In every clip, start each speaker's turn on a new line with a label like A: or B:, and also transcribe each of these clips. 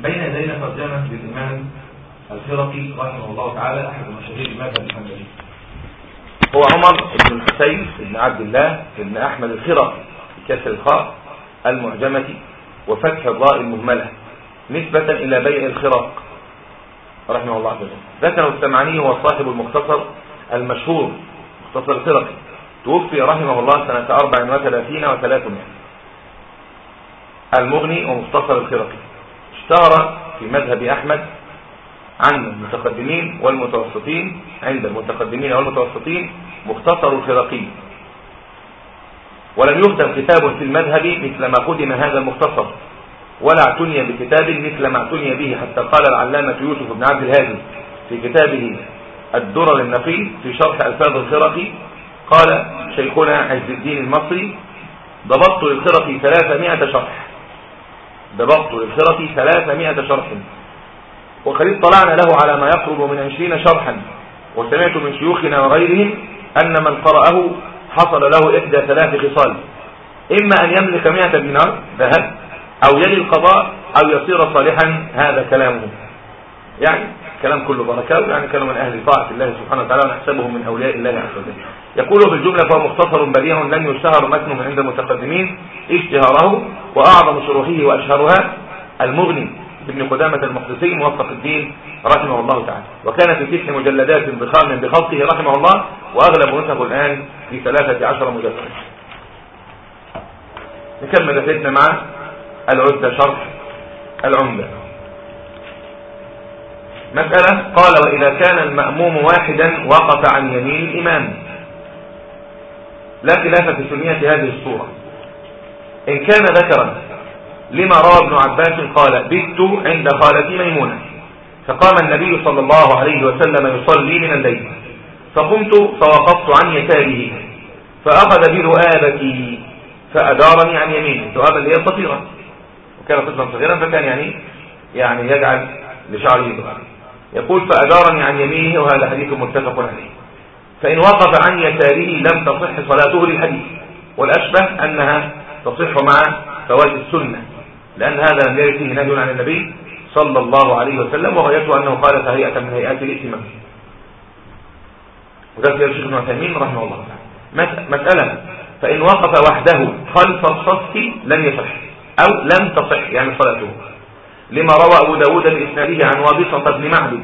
A: بين يدينا ترجمة للإمام الفرقي رحمه الله تعالى أحد مشاهير المذهب الحنبلي. هو عمر بن الحسين بن عبد الله بن أحمد الفرقي بكسر الخاء المعجمة وفتح الراء المهملة نسبة إلى بيع الخراق رحمه الله عز وجل. ذكر السمعني هو صاحب المختصر المشهور مختصر الفرقي. توفي رحمه الله سنة 34 و300 المغني ومختصر الخرقي اشتهر في مذهب أحمد عن المتقدمين والمتوسطين عند المتقدمين والمتوسطين مختصر الخرقي ولم يختم كتاب في المذهب مثل ما قدم هذا المختصر ولا اعتني بكتاب مثل ما اعتني به حتى قال العلامة يوسف بن عبد الهادي في كتابه الدرر النقي في شرح ألفاظ الخرقي قال شيخنا عز الدين المصري ضبطت للخرقي 300 شرح. ضبطت للخرقي 300 شرح وقد اطلعنا له على ما يقرب من 20 شرحا. وسمعت من شيوخنا وغيرهم أن من قرأه حصل له إحدى ثلاث خصال. إما أن يملك 100 دينار ذهب أو يلي القضاء أو يصير صالحا هذا كلامه. يعني كلام كله بركات يعني كانوا من أهل طاعة الله سبحانه وتعالى ونحسبهم من أولياء الله عز وجل. يقول في الجملة فهو مختصر بديع لن يشتهر متنه عند المتقدمين اشتهاره وأعظم شروحه وأشهرها المغني ابن قدامة المقدسي موفق الدين رحمه الله تعالى. وكان في تسع مجلدات ضخام بخلقه رحمه الله وأغلب نسخه الآن في ثلاثة عشر مجلد. نكمل رحلتنا مع العدة شرح العمدة. مسألة قال وإذا كان المأموم واحدا وقف عن يمين الإمام لا خلاف في سنية هذه الصورة. إن كان ذكرا لما روى ابن عباس قال بت عند خالتي ميمونة. فقام النبي صلى الله عليه وسلم يصلي من الليل. فقمت فوقفت عن يساره. فأخذ برؤابتي فأدارني عن يمينه. الرؤابة اللي هي الصفيرة وكان طفلا صغيرا فكان يعني يعني يجعل لشعره يدرع يقول فأدارني عن يمينه. وهذا حديث متفق عليه. فإن وقف عن يساره لم تصح صلاته للحديث. والأشبه أنها تصح مع فوائد السنة. لأن هذا لم يرد فيه نهي عن النبي صلى الله عليه وسلم وغايته أنه قال فهيئة من هيئات الائتمام وذلك يا شيخ ابن رحمه الله تعالى. مسألة فإن وقف وحده خلف الصف لم يصح أو لم تصح يعني صلاته. لما روى أبو داود بإسناده عن وابصة بن معبد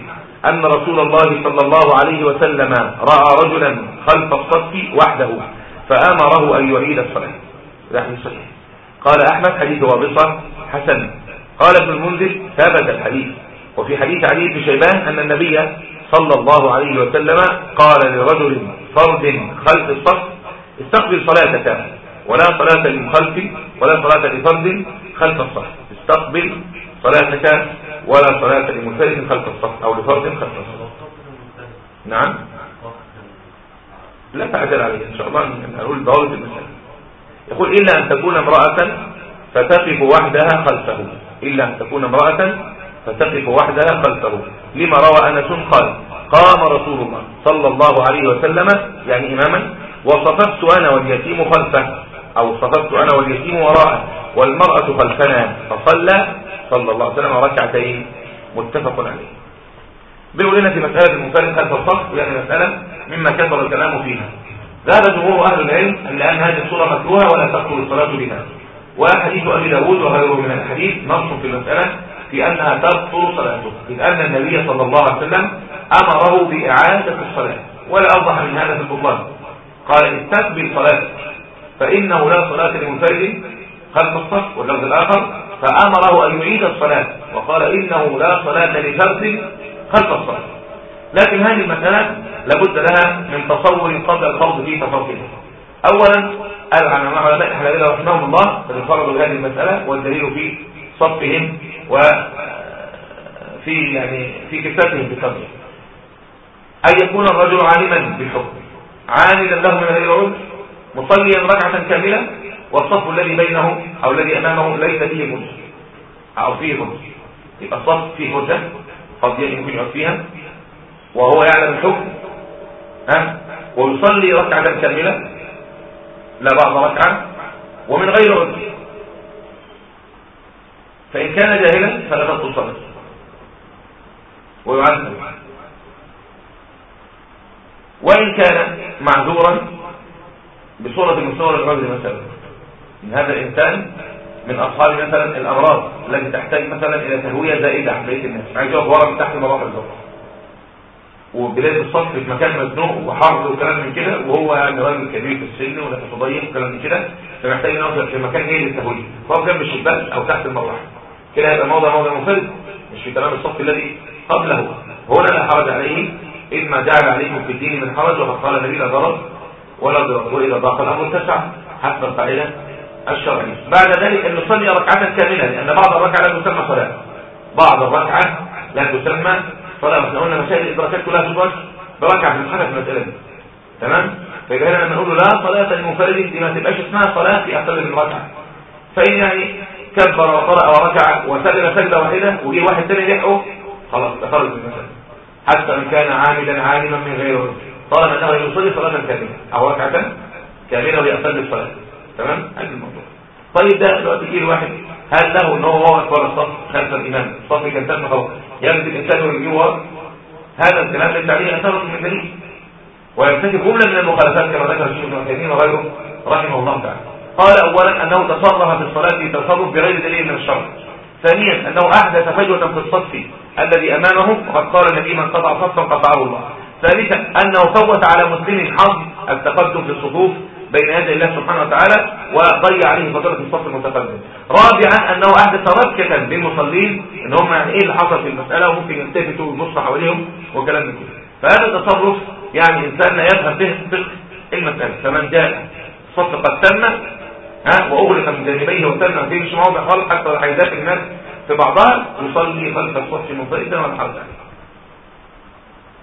A: أن رسول الله صلى الله عليه وسلم رأى رجلا خلف الصف وحده فآمره أن يعيد الصلاة. ده صحيح. قال أحمد حديث وابصة حسن. قال ابن المنذر ثابت الحديث. وفي حديث علي بن شيبان أن النبي صلى الله عليه وسلم قال لرجل فرد خلف الصف استقبل صلاتك ولا صلاة للخلف ولا صلاة لفرد خلف الصف. استقبل صلاتك ولا صلاة لمنفرد خلف الصف أو لفرد خلف الصف. نعم. لا تعجل عليه إن شاء الله نقول ضوابط المسألة. يقول إلا أن تكون امرأة فتقف وحدها خلفه. إلا أن تكون امرأة فتقف وحدها خلفه. لما روى أنس قال قام رسول الله صلى الله عليه وسلم يعني إماما وصففت أنا واليتيم خلفه. أو صففت أنا واليتيم وراءه. والمرأة خلفنا فصلى صلى الله عليه وسلم ركعتين. متفق عليه. بيقول لنا في مسألة المنفرد خلف الصف يعني مسألة مما كثر الكلام فيها. ذهب جمهور أهل العلم لأن هذه الصورة مكروهة ولا تبطل الصلاة بها. وحديث أبي داود وغيره من الحديث نص في المسألة في أنها تبطل صلاته إذ أن النبي صلى الله عليه وسلم أمره بإعادة الصلاة ولا أوضح من هذا في البطلان قال استقبل صلاتك فإنه لا صلاة لمنفرد خلف الصف واللفظ الآخر فأمره أن يعيد الصلاة. وقال إنه لا صلاة لفرد خلف الصف. لكن هذه المسألة لابد لها من تصور قبل الخوض في تفاصيلها أولا العلماء الحنابلة رحمهم الله قد انفردوا بهذه المسألة والدليل في صفهم وفي يعني في كتابهم بكثرة أن يكون الرجل عالما بالحكم. عاملا له من غير عذر مصليا ركعة كاملة والصف الذي بينه أو الذي أمامه ليس فيه مدة أو فيه مدة يبقى الصف فيه مدة قد يمكن فيها وهو يعلم الحكم. ها؟ ويصلي ركعة كاملة لا بعض ركعة. ومن غير عذر. فإن كان جاهلا فلا تبطل صلاته ويعذب وإن كان معذورا بصورة من صور الرجل مثلا. إن هذا الإنسان من أصحاب مثلا الأمراض التي تحتاج مثلا إلى تهوية زائدة عن بقية الناس. عايز يقف ورا من تحت مراحل الضغط وبلاد الصف في مكان مزنوق وحر وكلام من كده وهو يعني راجل كبير في السن ونفسه ضيق وكلام من كده فمحتاج ينظر في مكان جيد للتهويه فهو جنب الشباك أو تحت المروحة. كده هيبقى موضع موضع منفرد. مش في تمام الصف الذي قبله. هنا لا حرج عليه إذ ما جعل عليكم في الدين من حرج وقد قال النبي لا ضرر ولا ضرر وإذا ضاق الأمر اتسع. حسب القاعدة الشرعية. بعد ذلك أن نصلي ركعة كاملة لأن بعض الركعة لا تسمى صلاة. بعض الركعة لا تسمى صلاة إحنا قلنا مسائل الإدراكات كلها تدرك بركعة في المحنة في المسألة دي. تمام؟ فإذا هنا لما له لا صلاة لمنفرد دي ما تبقاش اسمها صلاة في أقل من ركعة. فإن يعني كبر وقرأ وركع وسجد سجدة واحدة وجي واحد تاني يحقه خلاص تخرج من المسألة. حتى إن كان عاملا عالما من غيره. طالما أنه يصلي صلاة كاملة. أو ركعة كاملة ويأتل الصلاة. تمام؟ هذا الموضوع. طيب ده دلوقتي يجي الواحد هل له ان هو واقف ورا الصف خلف الامام الصف كان تم خلاص يلبس الانسان ويجيب ورا هذا الكلام ليس عليه أثر من دليل. ويرتكب جملة من المخالفات كما ذكر الشيخ ابن عثيمين وغيره رحمه الله تعالى. قال اولا أنه تصرف في الصلاة تصرف بغير دليل من الشرع. ثانيا أنه أحدث فجوة في الصف الذي أمامه وقد قال النبي من قطع صفا قطعه الله. ثالثا أنه فوت على مسلم حظ التقدم في الصفوف بين يدي الله سبحانه وتعالى وضيع عليه فترة الصف المتقدم. رابعا أنه احدث ربكة للمصلين إن هم يعني إيه اللي حصل في المسألة وممكن يلتفتوا ويبصوا حواليهم وكلام من كده. فهذا تصرف يعني إنسان لا يفهم به فقه المسألة. فمن جاء الصف قد تم ها وأغلق من جانبيه وتم فيه مش موضع خالص حتى الحيدات الناس في بعضها يصلي خلف الصف منفردا ولا حرج. عليه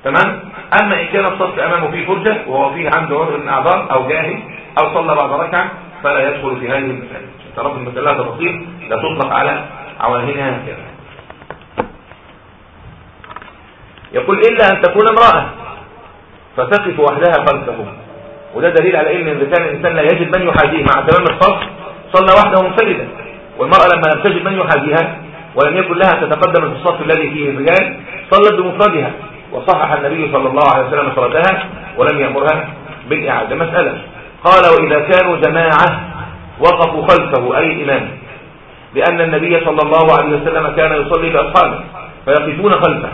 A: تمام؟ أما إن كان الصف أمامه فيه فرجة وهو فيه عنده عذر من اعذار أو جاهل أو صلى بعد ركعة فلا يدخل في هذه المسألة. تعرف المسألة تفاصيل لا تطلق على عواهنها هكذا يقول إلا أن تكون امرأة فتقف وحدها خلفه. وده دليل على إن اذا كان الانسان لا يجد من يحاجيه. مع تمام الصف صلى وحده منفردا. والمرأة لما لم تجد من يحاجيها ولم يكن لها تتقدم في الصف الذي فيه الرجال صلت بمفردها. وصحح النبي صلى الله عليه وسلم صلاتها ولم يأمرها بالإعادة. مسألة. قال وإذا كانوا جماعة وقفوا خلفه أي الإمام لأن النبي صلى الله عليه وسلم كان يصلي بأصحابه فيقفون خلفه.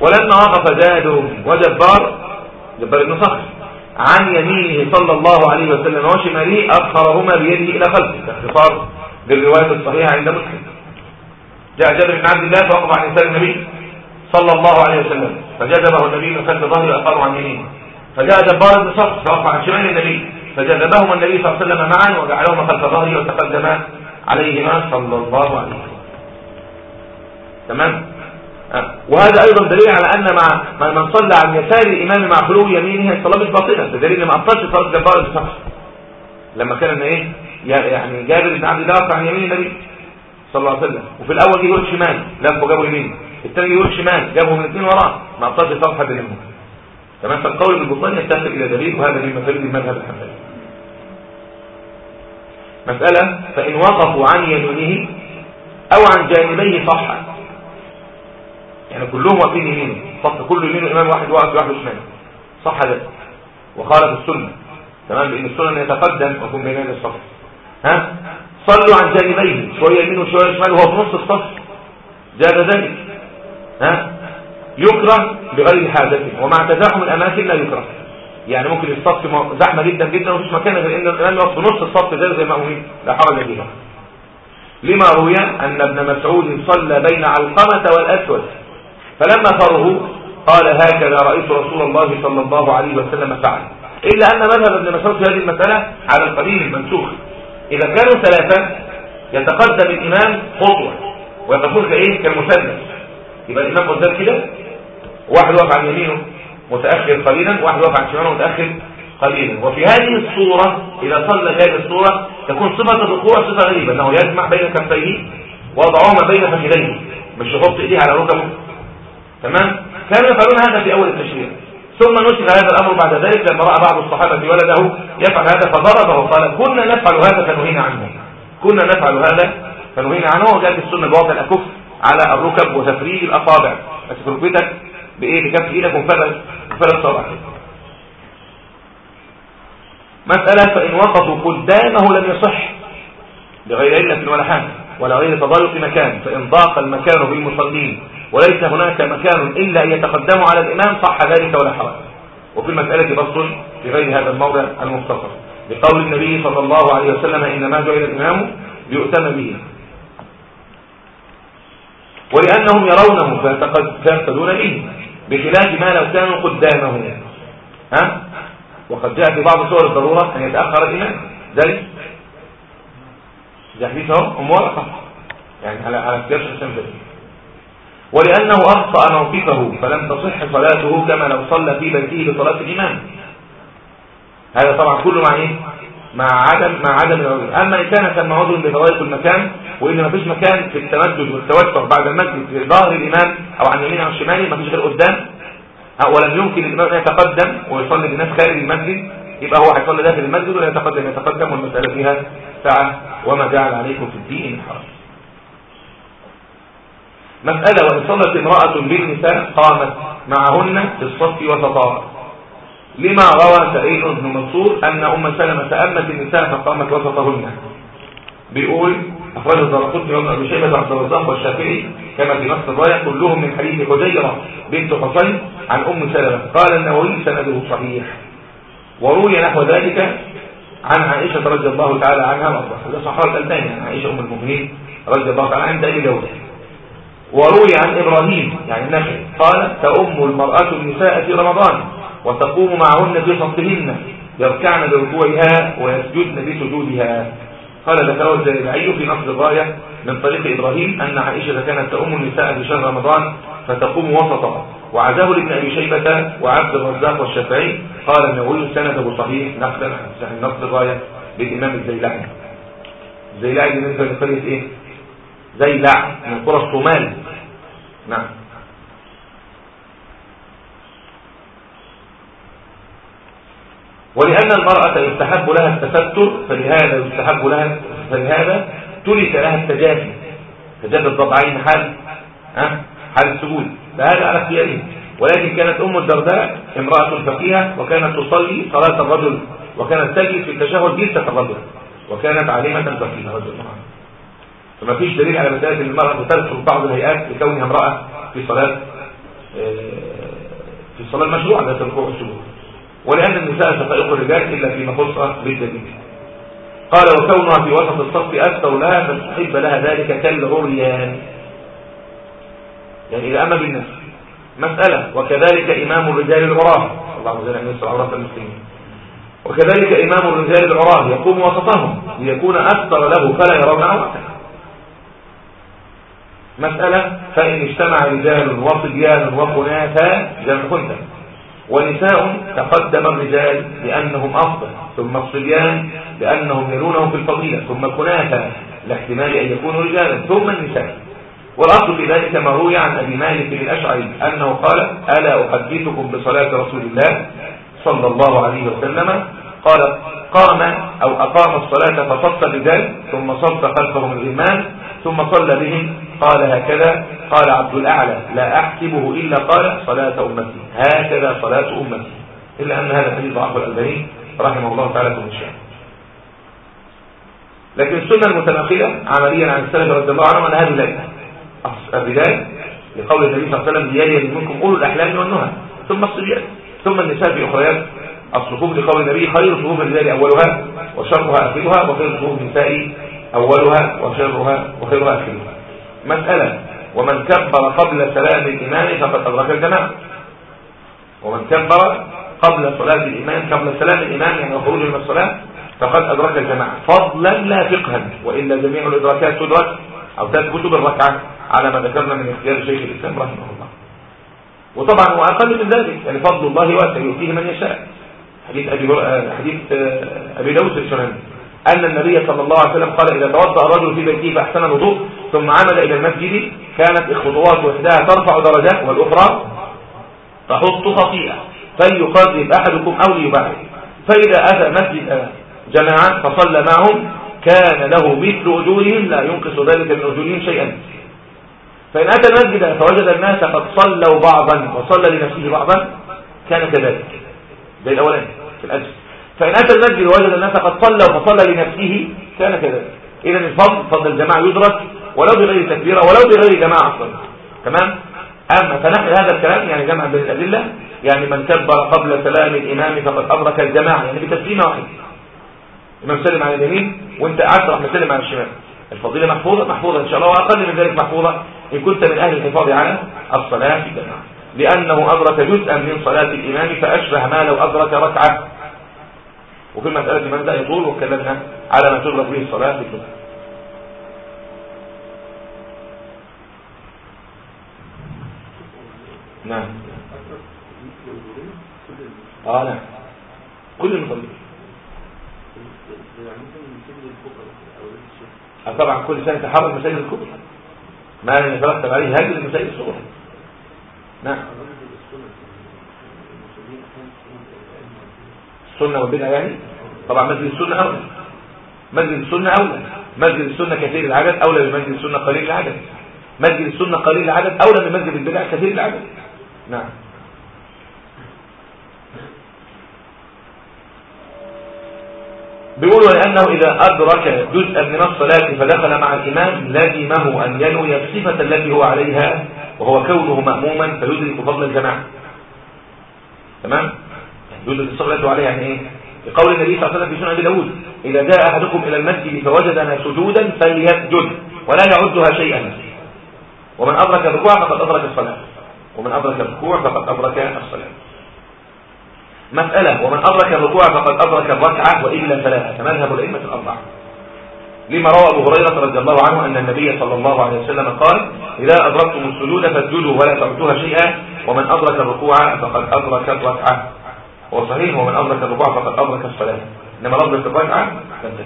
A: ولما وقف زاد وجبار جبار بن صخر عن يمينه صلى الله عليه وسلم وشماله أخرهما بيده إلى خلفه باختصار بالرواية الصحيحة عند مسلم. جاء جابر بن عبد الله فوقف عن إنسان النبي صلى الله عليه وسلم فجذبه النبي من خلف ظهره وأقره عن يمينه. فجاء جبار بن صخر فوقف عن شمال النبي. فجذبهما النبي صلى الله عليه وسلم معا وجعلهما خلف ظهره وتقدما عليهما صلى الله عليه وسلم. تمام؟ أه. وهذا أيضا دليل على أن مع من صلى عن يسار الإمام مع خلو يمينه الصلاة مش باطلة. ده دليل ما ابطلش صلاة جبار بن لما كان إيه؟ يعني جابر بن عبد الله عن يمين النبي صلى الله عليه وسلم. وفي الأول يقول شمال لفه جابوا يمين. الثاني يقول شمال جابوا من الاثنين وراه. ما ابطلش صلاة حد منهم. تمام؟ فالقول بالبطلان يتفق إلى دليل وهذا من مفارد المذهب الحنبلي. مسألة فإن وقفوا عن يمينه أو عن جانبيه صح يعني كلهم واقفين يمينه صف كل يمينه إمام واحد واقف واحد شمال صح ده. وخالف السنة. تمام؟ لأن السنة يتقدم ويكون بين يدي الصف. ها؟ صلوا عن جانبيه شوية يمين وشوية شمال وهو في نص الصف. جاء ذلك. ها؟ يكره بغير حاجة ومع تزاحم الأماكن لا يكره. يعني ممكن الصف زحمة جدا جدا ومفيش مكان غير ان الامام يقف في نص الصف زي زي المأمومين لا حرج فيها لما روي أن ابن مسعود صلى بين علقمة والأسود. فلما فرغوا قال هكذا رأيت رسول الله صلى الله عليه وسلم فعل. إلا أن مذهب ابن مسعود في هذه المسألة على القديم المنسوخ. إذا كانوا ثلاثة يتقدم الإمام خطوة ويقفون كإيه؟ كالمثلث. يبقى الإمام قدام كده؟ واحد واقف عن يمينه متأخر قليلا واحد واقف عن شماله متأخر قليلا. وفي هذه الصورة إذا صلى هذه الصورة تكون صفة الركوع صفة غريبة أنه يجمع بين كفيه وضعهما بين فخذيه مش يحط إيديه على ركبه. تمام؟ كانوا يفعلون هذا في أول التشريع. ثم نشر هذا الأمر بعد ذلك لما رأى بعض الصحابة ولده يفعل هذا فضربه وقال كنا نفعل هذا فنهينا عنه. كنا نفعل هذا فنهينا عنه وجاءت السنة بوضع الأكف على الركب وتفريج الأصابع. بس ركبتك بإيه؟ بكف إيدك وفرد وفرد صابعك مسألة فإن وقفوا قدامه لم يصح بغير علة ولا حاجة ولا غير تضايق مكان فإن ضاق المكان بالمصلين وليس هناك مكان إلا أن يتقدموا على الإمام صح ذلك ولا حرج. وفي المسألة بسط في غير هذا الموضع المختصر. لقول النبي صلى الله عليه وسلم إنما جعل الإمام ليؤتم به. ولأنهم يرونه فيقتدون به بخلاف ما لو كانوا قدامه ها؟ وقد جاء في بعض صور الضرورة أن يتأخر الإمام ذلك. زي حديث اهو يعني على على اختيار شخص ولأنه أخطأ موقفه فلم تصح صلاته كما لو صلى في بيته بصلاه الإمام. هذا طبعا كله مع إيه؟ مع عدم مع عدم العذر أما إن كان ثم عذر بتضيق المكان وان ما فيش مكان في التمدد والتوسع بعد المسجد في ظهر الامام أو عن يمينه أو شماله ما فيش غير قدام. ولم يمكن الامام أن يتقدم ويصلي بالناس خارج المسجد يبقى هو هيصلي داخل المسجد ولا يتقدم؟ يتقدم والمسألة فيها سعه وما جعل عليكم في الدين من حرج مسألة وإن صلت امرأة بالنساء قامت معهن في الصف وسطا لما روى سعيد بن منصور أن أم سلمة أمت النساء فقامت وسطهن. بيقول أخرج الدرقطني وابن أبي شيبة عبد الرزاق والشافعي كما في نص الراية كلهم من حديث حجيرة بنت حسين عن أم سلمة. قال النووي سنده صحيح. وروي نحو ذلك عن عائشة رضي الله تعالى عنها وأرضاها. ده صحابة الألباني عن عائشة أم المؤمنين رضي الله تعالى عنها أبي داود وروي عن إبراهيم يعني النخل. قال تأم المرأة النساء في رمضان. وتقوم معهن صفهن يركعن بركوعها ويسجدن بسجودها قال ذكره الزيلعي في نصر الراية من طريق إبراهيم أن عائشة كانت تأم النساء في شهر رمضان فتقوم وسطا وعزاه لابن أبي شيبة وعبد الرزاق والشافعي. قال النووي سنده صحيح. نقلا عن نصر الراية للإمام الزيلعي. الزيلعي بالنسبة لقرية إيه؟ زيلع من قرى الصومال. نعم. ولأن المرأة يستحب لها التستر فلهذا يستحب لها فلهذا ترك لها التجافي. تجافي الضبعين حال ها؟ حال السجود. فهذا على اختياره. ولكن كانت أم الدرداء امرأة فقيهة وكانت تصلي صلاة الرجل وكانت تجلس في التشهد جلسة الرجل وكانت عالمة فقيهة. رجل الله فما فيش دليل على مسألة المرأة تترك بعض الهيئات لكونها امرأة في صلاة آه، في الصلاة المشروعة ذات الركوع والسجود ولأن النساء شقائق الرجال إلا فيما خص بالدليل. قال وكونها في وسط الصف أكثر لها فاستحب لها ذلك كالعريان. يعني إذا أما بالناس مسألة. وكذلك إمام الرجال العراة. الله عز وجل يسر عورات المسلمين. وكذلك إمام الرجال العراة يقوم وسطهم ليكون أكثر له فلا يرون عورته مسألة. فإن اجتمع رجال وصبيان وخناثا جمع خنثى ونساء تقدم الرجال لأنهم أفضل ثم الصبيان لأنهم يلونهم في الفضيلة ثم الكناثة لاحتمال أن يكونوا رجالا ثم النساء. والأصل في ذلك ما روي عن أبي مالك الأشعري أنه قال ألا أحدثكم بصلاة رسول الله صلى الله عليه وسلم؟ قال قام أو أقام الصلاة فصف الرجال ثم صف خلفهم الإمام ثم صلى بهم قال هكذا قال عبد الأعلى لا أحسبه إلا قال صلاة أمتي. هكذا صلاة أمتي. إلا أن هذا الحديث ضعف الألباني رحمه الله تعالى في الشام لكن السنة المتناقلة عمليا عن السلف رضي الله عنهم أن هذه ليلة الرجال لقول النبي صلى الله عليه وسلم ليالي منكم أولو الأحلام والنهى. ثم الصبيان ثم النساء في أخريات. الصفوف لقول النبي خير صفوف الرجال أولها وشرها آخرها وخير صفوف النساء أولها وشرها وخيرها آخرها. مسألة. ومن كبر قبل سلام الإمام فقد أدرك الجماعة. ومن كبر قبل صلاة الإمام قبل سلام الإمام يعني خروج من الصلاة فقد أدرك الجماعة. فضلا لا فقها وإلا جميع الإدراكات تدرك أو تثبت بالركعة على ما ذكرنا من اختيار شيخ الإسلام رحمه الله. وطبعا هو أقل من ذلك يعني فضل الله واسع يؤتيه من يشاء. حديث أبي, حديث أبي داود السنن. أن النبي صلى الله عليه وسلم قال إذا توضأ الرجل في بيته فأحسن الوضوء ثم عمل إلى المسجد كانت الخطوات وحدها ترفع درجات والأخرى تحط خطيئة. فليقرب أحدكم أو ليبعد فإذا أتى مسجد جماعة فصلى معهم كان له مثل أجورهم لا ينقص ذلك من أجورهم شيئا. فإن أتى المسجد فوجد الناس قد صلوا بعضا وصلى لنفسه بعضا كان كذلك. زي الأولاني في الأجل. فإن أتى المسجد ووجد الناس قد صلوا فصلى لنفسه كان كذلك. إذا الفضل فضل الجماعة يدرك ولو بغير تكبيرة ولو بغير جماعة أصلا. تمام؟ أما فنحن هذا الكلام يعني جمع بين الأدلة. يعني من كبر قبل سلام الإمام فقد أدرك الجماعة يعني بتسليمة واحدة. الإمام سلم على اليمين وأنت قعدت راح مسلم على الشمال. الفضيلة محفوظة؟ محفوظة إن شاء الله وأقل من ذلك محفوظة إن كنت من أهل الحفاظ على الصلاة. في الجماعة لأنه أدرك جزءا من صلاة الإمام فأشبه ما لو أدرك ركعة. وفي المسألة من لا يطول وكلمنا على ما تدرك به الصلاة في الجماعة نعم. آه نعم. كل المصلين. آه، طبعا كل سنة تحرك مساجد الكبرى. ما يترتب عليه هذه المساجد الصغرى. نعم. السنة والبدعة يعني طبعا مسجد السنة أولى. مسجد السنة أولى. مسجد السنة كثير العدد أولى من مسجد السنة قليل العدد. مسجد السنة قليل العدد أولى من مسجد البدع كثير العدد. نعم. بيقولوا لأنه إذا أدرك جزءا من الصلاة فدخل مع الإمام لازمه أن ينوي الصفة التي هو عليها وهو كونه مأموما فيدرك فضل الجماعة. تمام؟ الصفة التي هو عليها يعني إيه؟ لقول النبي صلى الله عليه وسلم في سنة أبي داود إذا جاء أحدكم إلى المسجد فوجدنا سجودا فليسجد ولا يعدها شيئا. ومن أدرك الركوع فقد أدرك الصلاة. ومن أدرك الركوع فقد أدرك الصلاة. مسألة ومن أدرك الركوع فقد أدرك الركعة وإلا فلا مذهب الأئمة الأربعة. لما روى أبو هريرة رضي الله عنه أن النبي صلى الله عليه وسلم قال إذا أدركتم السجود فاسجدوا ولا تعدوها شيئا. ومن أدرك الركوع فقد أدرك الركعة. هو صحيح ومن أدرك الركوع فقد أدرك الصلاة. إنما أدرك الركعة فانتهى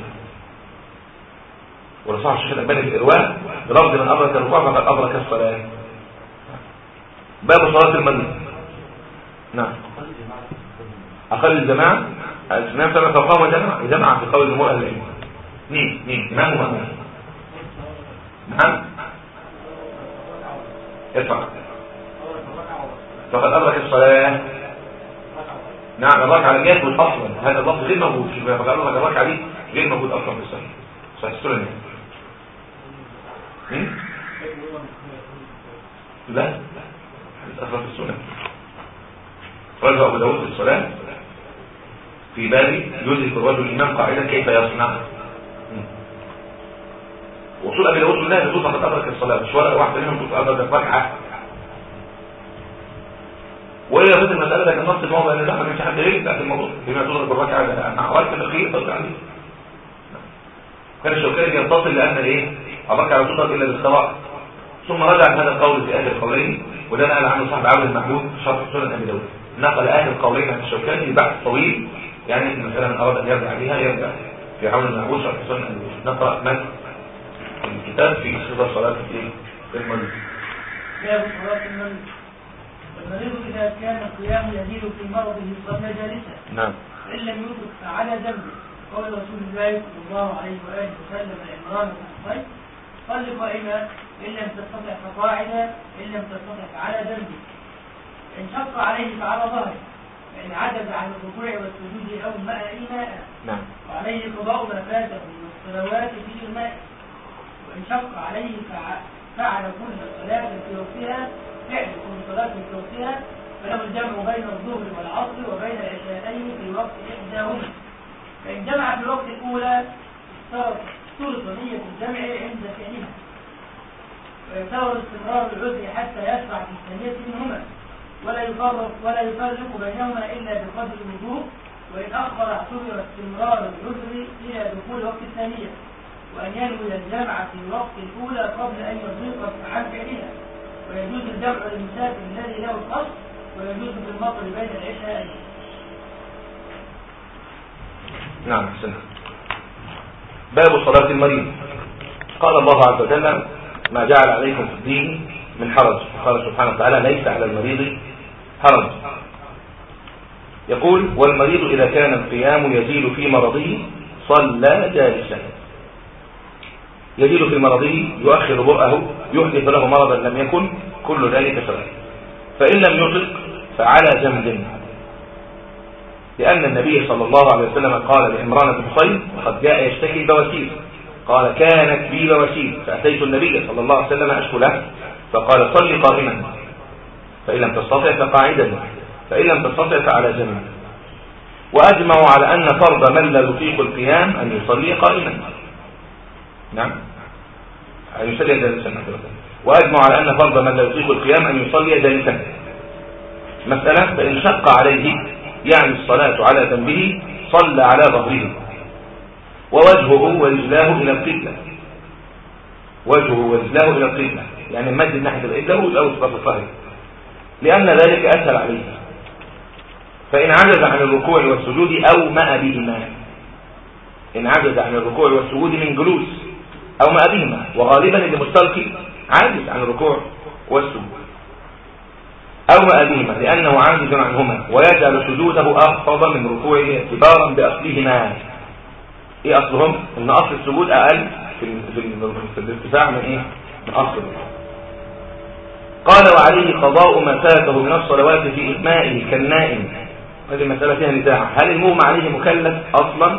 A: ورسول الشيخ الألباني في الإرواء بلفظ من أدرك الركوع فقد أدرك الصلاة. باب صلاة المغرب نعم. أقل الجماعة. الإسلام سبب فقام جماعة. جماعة؟ في قول الجمهور أهل العلم. مين؟ مين؟ إمام ومأمون نعم. ارفع. فقد أدرك الصلاة. نعم الركعة لم يثبت أصلا؟ هذا اللفظ غير موجود؟ في فقد أدرك الركعة دي غير موجود أصلا في السنة صحيح السنة مين لا. أخرى في السنة. رجع أبو داود في الصلاة. في باب يدرك الرجل الإمام قاعدة كيف يصنع. وصول أبي داود لا يدوس فقد أدرك الصلاة. مش ولا واحد منهم تقول أدرك ركعة فات المسألة ده كان نص الموضوع لا ما كانش حد غير بتاعت الموضوع. بما تدرك الركعة ده مع وقت الأخير تدرك عليه كان الشوكاني ينتصل لأن الإيه الركعة لا تدرك إلا بالصلاة. ثم رجع هذا القول في آخر القولين وده نقل عنه صاحب عبد المحمود شرح سنن أبي داود. نقل آخر القولين عن الشوكاني بحث طويل يعني مثلا من أراد أن يرجع بها يرجع في عون المحمود شرح سنن أبي داود. نقرأ من؟ الكتاب في صفة صلاة في المغرب
B: باب صلاة المغرب المريض إذا كان القيام يزيد في مرضه صلى جالسا
A: نعم.
B: فإن لم يدرك فعلى ذنبه. قول رسول الله صلى الله عليه وآله وسلم لعمران بن حصين صل قائما إن لم تستطع فقاعدا إن لم تستطع فعلى ذنبه إن شق عليه فعلى ظهره فإن عجز عن الركوع والسجود أو ماء إيماء.
A: نعم.
B: وعليه قضاء ما فاته من الصلوات في الماء. وإن شق عليه فع- فعل كل صلاة في وقتها فعل كل صلاة في وقتها فله الجمع بين الظهر والعصر وبين العشاءين في وقت إحداهما فإن جمع في الوقت الأولى اشترط اشترط نية الجمع عند فعلها. ويعتبر استمرار العذر حتى يشرع في الثانية منهما. ولا يفرق ولا يفرق بينهما إلا بقدر الوضوء. وإن أخر اعتبر استمرار العذر إلى دخول وقت الثانية. وأن ينوي الجمع في وقت الأولى قبل أن يضيق عن فعلها. ويجوز الجمع للمسافر الذي له القصد ويجوز في المطر بين العشاءين
A: نعم حسنا باب صلاة المريض. قال الله عز وجل ما جعل عليكم في الدين من حرج. قال سبحانه وتعالى ليس على المريض حرج. يقول والمريض إذا كان القيام يزيل في مرضه صلى جالسا. يزيد في مرضه يؤخر برأه يحدث له مرضا لم يكن كل ذلك سواء فإن لم يطلق فعلى جنب. لأن النبي صلى الله عليه وسلم قال لعمران بن حصين وقد جاء يشتكي البواسير قال كانت بي بواسير فأتيت النبي صلى الله عليه وسلم أشكو له فقال صل قائما. فإن لم تستطع فقاعدا. فإن لم تستطع فعلى جنب. وأجمعوا على أن فرض من لا يطيق القيام أن يصلي قائما. نعم. أن يصلي جالسا وأجمعوا على أن فرض من لا يطيق القيام أن يصلي جالسا مسألة فإن شق عليه يعني الصلاة على ذنبه صلى على ظهره. ووجهه ورجلاه إلى القبلة. وجهه ورجلاه إلى القبلة. يعني مد ناحية القبلة والأول في الظهر. لأن ذلك أسهل عليه. فإن عجز عن الركوع والسجود أو مأ بهما. إن عجز عن الركوع والسجود من جلوس. مأ بهما وغالبا اللي مستلقي عاجز عن الركوع والسجود. أو مأ بهما لأنه عاجز عنهما ويجعل سجوده أخفض من ركوعه اعتبارا بأصلهما. إيه أصلهم؟ إن أصل السجود أقل في, في, الارتفاع من إيه؟ من أصل قال وعليه قضاء ما فاته من الصلوات في إثمائه كالنائم. هذه المسألة فيها نزاع. هل المغمى عليه مكلف أصلا؟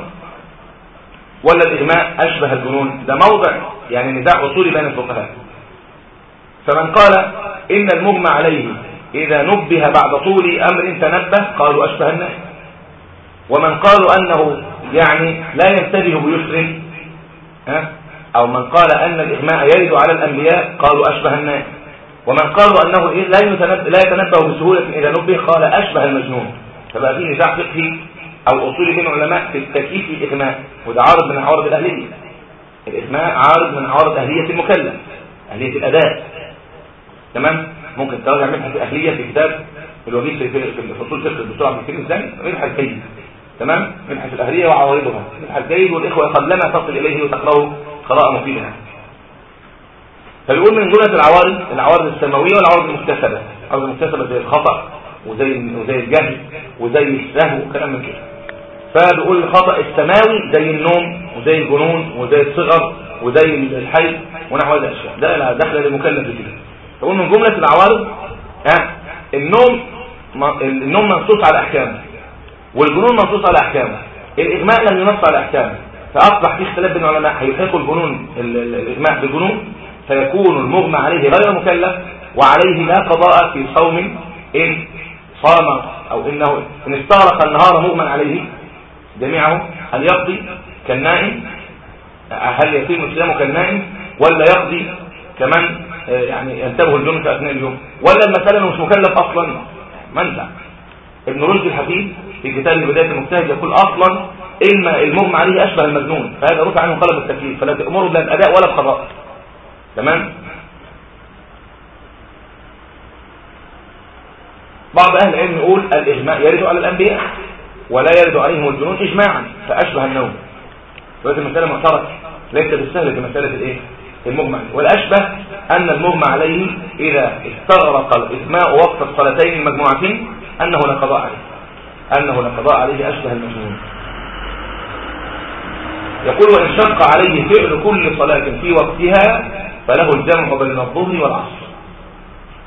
A: ولا الإغماء أشبه الجنون. ده موضع يعني نزاع أصولي بين الفقهاء. فمن قال إن المغمى عليه إذا نبه بعد طول أمر تنبه قالوا أشبه الناس. ومن قالوا أنه يعني لا ينتبه بيسر أو من قال أن الإغماء يرد على الأنبياء قالوا أشبه الناس. ومن قالوا أنه لا لا يتنبه بسهولة إذا نبه قال أشبه المجنون. فبقى في نزاع فقهي أو أصولي بين العلماء في التكييف الإغماء وده عارض من عوارض الأهلية. الإغماء عارض من عوارض أهلية المكلف أهلية الأداء تمام؟ ممكن تراجع منحة الأهلية في كتاب الوجيز في فصول فقه الدكتور عبد الكريم الزاني منحة الجيد تمام؟ منحة الأهلية وعوارضها. منحة الجيد والإخوة قلما تصل إليه وتقرأه قراءة مفيدة. فبيقول من جملة العوارض العوارض السماوية والعوارض المكتسبة. العوارض المكتسبة زي الخطأ وزي وزي الجهل وزي السهو وكلام من كده. فبيقول الخطأ السماوي زي النوم وزي الجنون وزي الصغر وزي الحي ونحو هذه الأشياء. ده دخل للمكلف فيه فقول من جملة العوارض ها النوم النوم منصوص على أحكامه والجنون منصوص على أحكامه. الإغماء لم ينص على أحكامه. فأصبح في اختلاف بين العلماء. هيلحقوا الجنون الإغماء بجنون فيكون المغمى عليه غير مكلف وعليه لا قضاء في صوم إن صام أو إنه إن استغرق النهار مغمى عليه جميعه هل يقضي كالنائم هل يتم صيامه كالنائم ولا يقضي كمان يعني ينتبه الجنون في أثناء اليوم؟ ولا المسألة مش مكلف أصلا؟ منزع ابن رشد الحفيد في كتاب بداية المجتهد يقول أصلا المغمى عليه أشبه المجنون فهذا رفع عنه قلب التكليف فلا تأمره لا بأداء ولا بقضاء تمام؟ بعض أهل العلم يقول الإجماع يرد على الأنبياء. ولا يرد عليهم الجنون إجماعا فأشبه النوم. فهذه المسألة معترض ليس بالسهل في مسألة الإيه؟ المجمع. والأشبه أن المجمع عليه إذا استغرق الإسماء وقت الصلاتين المجموعتين أنه لا قضاء عليه. أنه لا قضاء عليه أشبه المجنون. يقول وإن شق عليه فعل كل صلاة في وقتها فله الجمع بين الظهر والعصر.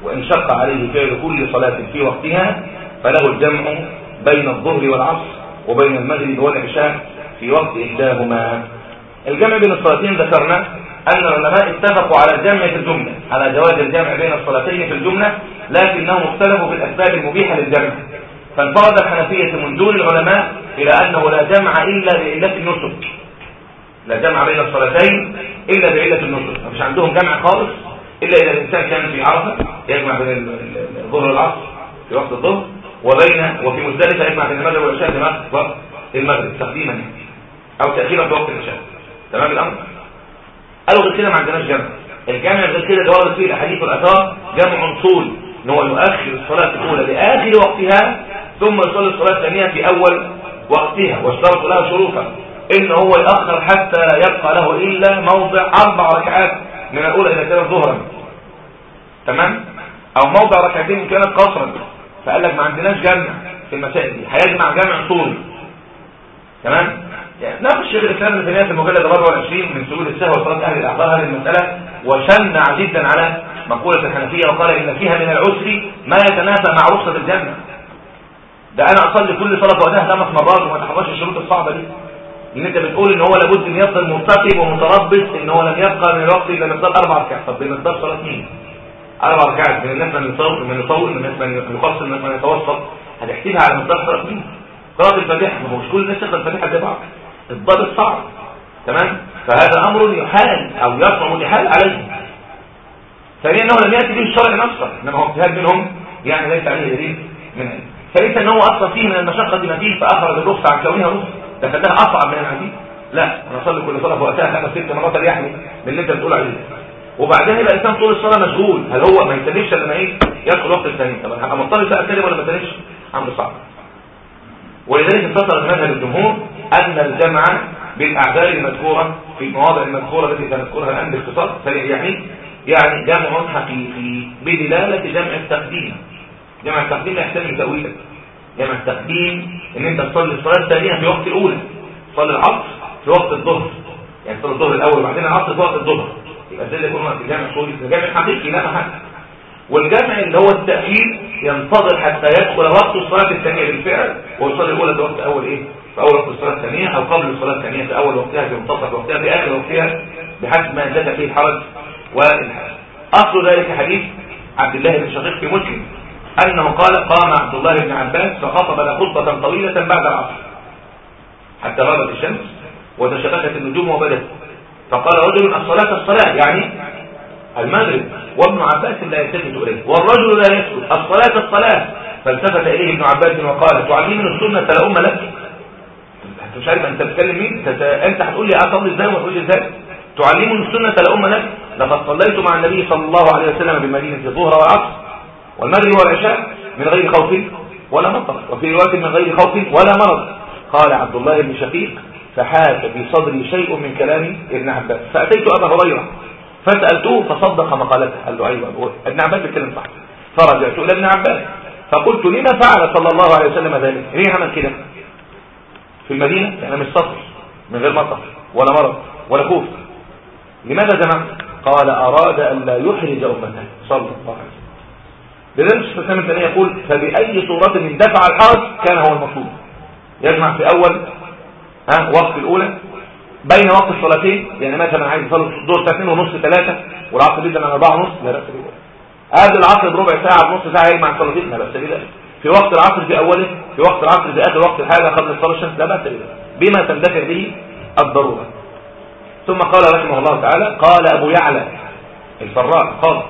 A: وإن شق عليه فعل كل صلاة في وقتها فله الجمع بين الظهر والعصر وبين المغرب والعشاء في وقت إحداهما. الجمع بين الصلاتين ذكرنا أن العلماء اتفقوا على الجمع في الجملة على جواز الجمع بين الصلاتين في الجملة لكنهم اختلفوا في الأسباب المبيحة للجمع. فانفرد الحنفية من دون العلماء إلى أنه لا جمع إلا بعلة النسك. لا جمع بين الصلاتين إلا بعلة النسك. مش عندهم جمع خالص إلا إذا الإنسان كان في عرفة يجمع بين الظهر والعصر في وقت الظهر وبين وفي مزدلفة يجمع بين المغرب والعشاء في وقت المغرب تقديما أو تأخيرا في وقت العشاء. تمام الأمر؟ قالوا غير كده ما عندناش جمع. الجمع غير كده جواب فيه الأحاديث والآثار جمع طول إن هو يؤخر الصلاة الأولى لآخر وقتها ثم يصلي الصلاة الثانية في أول وقتها واشترط لها شروطا. إن هو يأخر حتى لا يبقى له إلا موضع أربع ركعات من الأولى إذا كانت ظهرا. تمام؟ أو موضع ركعتين إن كانت قصرا. فقال لك ما عندناش جمع في المسائل دي. هيجمع جمع طول. تمام؟ يعني ناقش شيخ الإسلام ابن تيمية في المجلد 24 من سجود السهو وصلاة أهل الأعضاء هذه المسألة وشنع جدا على مقولة الحنفية وقال إن فيها من العسر ما يتنافى مع رخصة الجنه ده أنا أصلي كل صلاة وقتها خمس مرات وما اتحركش الشروط الصعبة دي. إن أنت بتقول إن هو لابد أن يفضل مرتقب ومتربص إن هو لم يبقى من الوقت إلا مقدار أربع ركعات. طب بمقدار صلاة مين؟ أربع ركعات من الناس من يطول من يطول من الناس من يقصر من من يتوسط. هتحسبها على مقدار صلاه مين قراءه الفاتحة. ما مش كل الناس تقرا الفاتحة زي بعض. الضابط صعب تمام؟ فهذا أمر يحال أو يصعب الحال عليه. ثانيا انه لم يأتي به الشرع نصا إنما هو اجتهاد منهم يعني ليس عليه دليل من فليس انه أصلا فيه من المشقة ما فيه فأخرج الرخصة عن كونها رخصة. ده خلاها أصعب من العزيز لا أنا أصلي كل صلاة في وقتها خمس ست مرات يعني من اللي أنت بتقول عليه. وبعدين يبقى الإنسان طول الصلاة مشغول. هل هو ما ينتبهش لما إيه يدخل وقت الثاني طب أنا مضطر بقى اتكلم ولا ما اتكلمش أمر صعب. ولذلك انتصر مذهب الجمهور أن الجمع بالأعذار المذكورة في المواضع المذكورة التي سنذكرها الآن باختصار يعني يعني جمع حقيقي بدلالة جمع التقديم. جمع التقديم يحتمل تاويلا. جمع التقديم إن أنت تصلي الصلاة الثانية في وقت الأولى. تصلي العصر في وقت الظهر. يعني تصلي الظهر الأول وبعدين العصر في وقت الظهر. يبقى اللي يكون وقت الجمع كويس جمع حقيقي لا محل والجمع اللي هو التأخير ينتظر حتى يدخل وقت الصلاة الثانية بالفعل ويصلي الأولى في وقت أول إيه؟ في أول وقت الصلاة الثانية أو قبل الصلاة الثانية في أول وقتها في منتصف وقتها في آخر وقتها بحسب ما زاد فيه الحرج والحرج أصل ذلك حديث عبد الله بن شقيق في مسلم أنه قال قام عبد الله بن عباس فخطب خطبة طويلة بعد العصر حتى غابت الشمس وتشققت النجوم وبدت فقال رجل الصلاة الصلاة يعني المغرب وابن عباس لا يلتفت إليه والرجل لا يسكت الصلاة الصلاة. فالتفت إليه ابن عباس وقال تعلمني السنة لا أم لك. أنت مش عارف أنت بتتكلم مين؟ انت هتقول لي أصلي إزاي وما لي إزاي؟ تعلمني السنة لا أم لك. لقد صليت مع النبي صلى الله عليه وسلم بالمدينة الظهر والعصر والمغرب والعشاء من غير خوف ولا مطر وفي رواية من غير خوف ولا مرض. قال عبد الله بن شقيق فحاك في صدري شيء من كلام ابن عباس. فأتيت أبا هريرة فسألته فصدق مقالته. قال له أيوة ابن عباس بيتكلم صح. فرجعت إلى ابن عباس فقلت لما فعل صلى الله عليه وسلم ذلك؟ ليه عمل كده؟ في المدينة؟ أنا مش سطر من غير مطر ولا مرض ولا خوف. لماذا جمع؟ قال أراد أن لا يحرج أمته. صلى الله عليه وسلم. لذلك الشيخ الثاني يقول فبأي صورة من دفع الحرج كان هو المطلوب. يجمع في أول ها وقت الأولى. بين وقت الصلاتين يعني مثلا عايز يصلي الظهر ساعتين ونص ثلاثة والعصر بيبدأ من أربعة ونص. لا بأس بذلك قبل العصر بربع ساعة بنص ساعة يجمع الصلاتين. لا بأس بذلك في وقت العصر في أوله في وقت العصر في آخر وقت الحاجة قبل الصلاة الشمس لا بأس بذلك بما تندفع به الضرورة. ثم قال رحمه الله تعالى قال أبو يعلى الفراء قال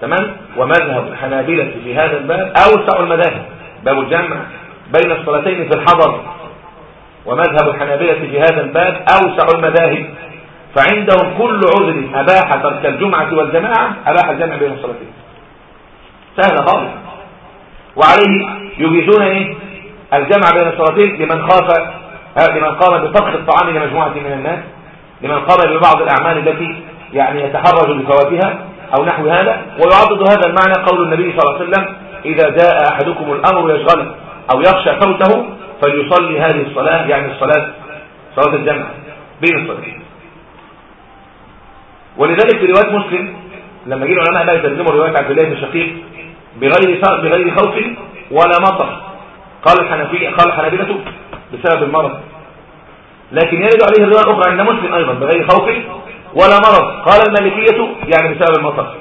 A: تمام؟ ومذهب الحنابلة في هذا الباب أوسع المذاهب. باب الجمع بين الصلاتين في الحضر. ومذهب الحنابلة في هذا الباب أوسع المذاهب فعندهم كل عذر أباح ترك الجمعة والجماعة أباح الجمع بين الصلاتين. سهلة خالص. وعليه يجيزون إيه؟ الجمع بين الصلاتين لمن خاف لمن قام بفقد الطعام لمجموعة من الناس لمن قام ببعض الأعمال التي يعني يتحرج بفواتها أو نحو هذا. ويعضد هذا المعنى قول النبي صلى الله عليه وسلم إذا جاء أحدكم الأمر يشغله أو يخشى فوته فليصلي هذه الصلاة يعني الصلاة صلاة الجمع بين الصلاتين. ولذلك في رواية مسلم لما جه العلماء بقى يترجموا رواية عبد الله بن شقيق بغير بغير خوف ولا مطر. قال الحنفية قال الحنابلة بسبب المرض. لكن يرد عليه الرواية الأخرى عند مسلم أيضا بغير خوف ولا مرض. قال المالكية يعني بسبب المطر.